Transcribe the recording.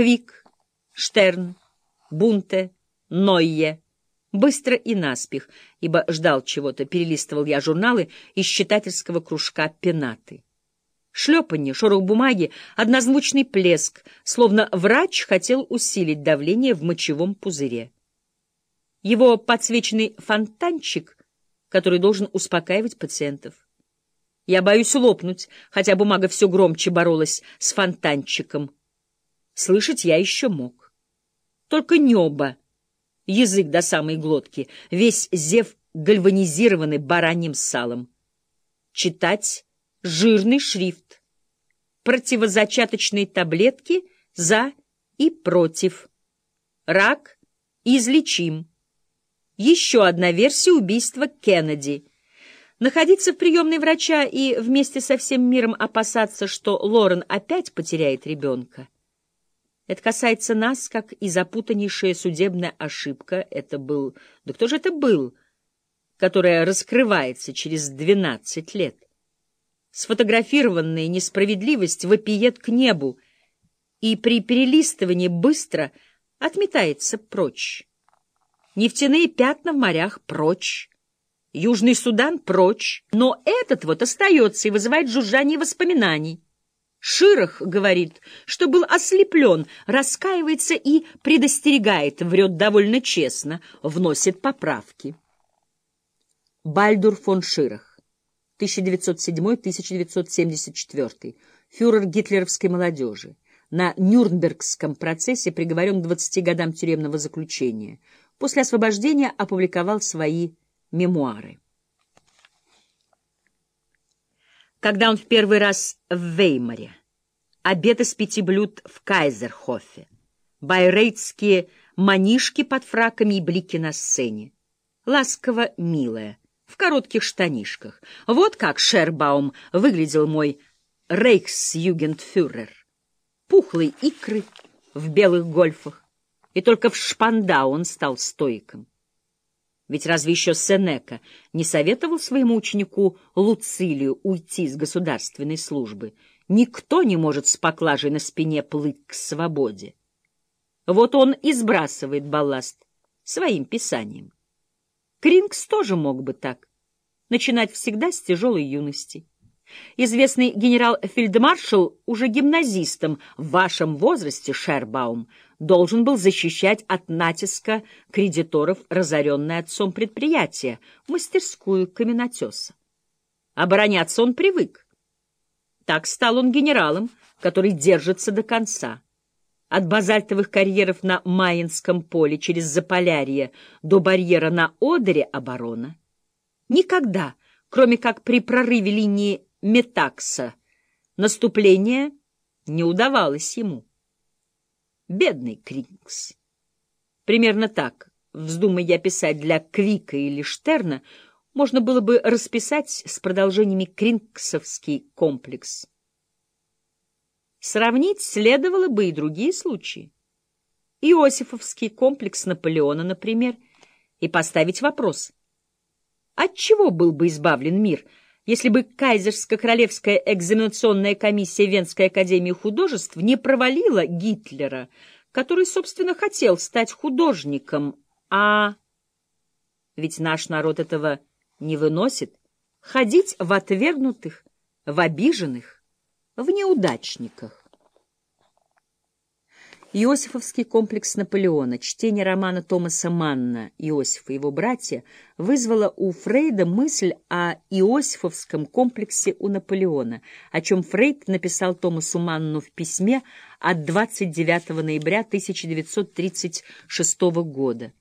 Квик, Штерн, Бунте, Нойе. Быстро и наспех, ибо ждал чего-то, перелистывал я журналы из читательского кружка «Пенаты». Шлепанье, шорох бумаги, однозвучный плеск, словно врач хотел усилить давление в мочевом пузыре. Его подсвеченный фонтанчик, который должен успокаивать пациентов. Я боюсь лопнуть, хотя бумага все громче боролась с фонтанчиком. Слышать я еще мог. Только небо, язык до самой глотки, весь зев гальванизированный бараньим салом. Читать жирный шрифт. Противозачаточные таблетки за и против. Рак излечим. Еще одна версия убийства Кеннеди. Находиться в приемной врача и вместе со всем миром опасаться, что Лорен опять потеряет ребенка. Это касается нас, как и запутаннейшая судебная ошибка. Это был... Да кто же это был, которая раскрывается через двенадцать лет? Сфотографированная несправедливость вопиет к небу и при перелистывании быстро отметается прочь. Нефтяные пятна в морях прочь. Южный Судан прочь. Но этот вот остается и вызывает жужжание воспоминаний. Ширах говорит, что был ослеплен, раскаивается и предостерегает, врет довольно честно, вносит поправки. Бальдур фон Ширах 1907-1974, фюрер гитлеровской молодежи. На Нюрнбергском процессе приговорен к 20 годам тюремного заключения. После освобождения опубликовал свои мемуары. Когда он в первый раз в Веймаре, обед из пяти блюд в Кайзерхофе, байрейтские манишки под фраками и блики на сцене, ласково милая, в коротких штанишках. Вот как Шербаум выглядел мой рейхсюгендфюрер. Пухлые икры в белых гольфах, и только в Шпандау он стал стоиком. Ведь разве еще Сенека не советовал своему ученику Луцилию уйти с государственной службы? Никто не может с поклажей на спине плыть к свободе. Вот он и сбрасывает балласт своим писанием. Крингс тоже мог бы так. Начинать всегда с тяжелой юности. Известный генерал-фельдмаршал, уже гимназистом в вашем возрасте, Шербаум, должен был защищать от натиска кредиторов разоренное отцом предприятие, мастерскую каменотеса. Обороняться он привык. Так стал он генералом, который держится до конца. От базальтовых карьеров на Майнском поле через Заполярье до барьера на Одере оборона. Никогда, кроме как при прорыве линии Метакса, наступление не удавалось ему. Бедный Крингс. Примерно так, вздумай я писать для Квика или Штерна, можно было бы расписать с продолжениями Крингсовский комплекс. Сравнить следовало бы и другие случаи. Иосифовский комплекс Наполеона, например, и поставить вопрос. От чего был бы избавлен мир, если бы Кайзерско-королевская экзаменационная комиссия Венской академии художеств не провалила Гитлера, который, собственно, хотел стать художником, а... Ведь наш народ этого не выносит. Ходить в отвергнутых, в обиженных, в неудачниках. Иосифовский комплекс Наполеона, чтение романа Томаса Манна «Иосиф и его братья» вызвало у Фрейда мысль о Иосифовском комплексе у Наполеона, о чем Фрейд написал Томасу Манну в письме от 29 ноября 1936 года.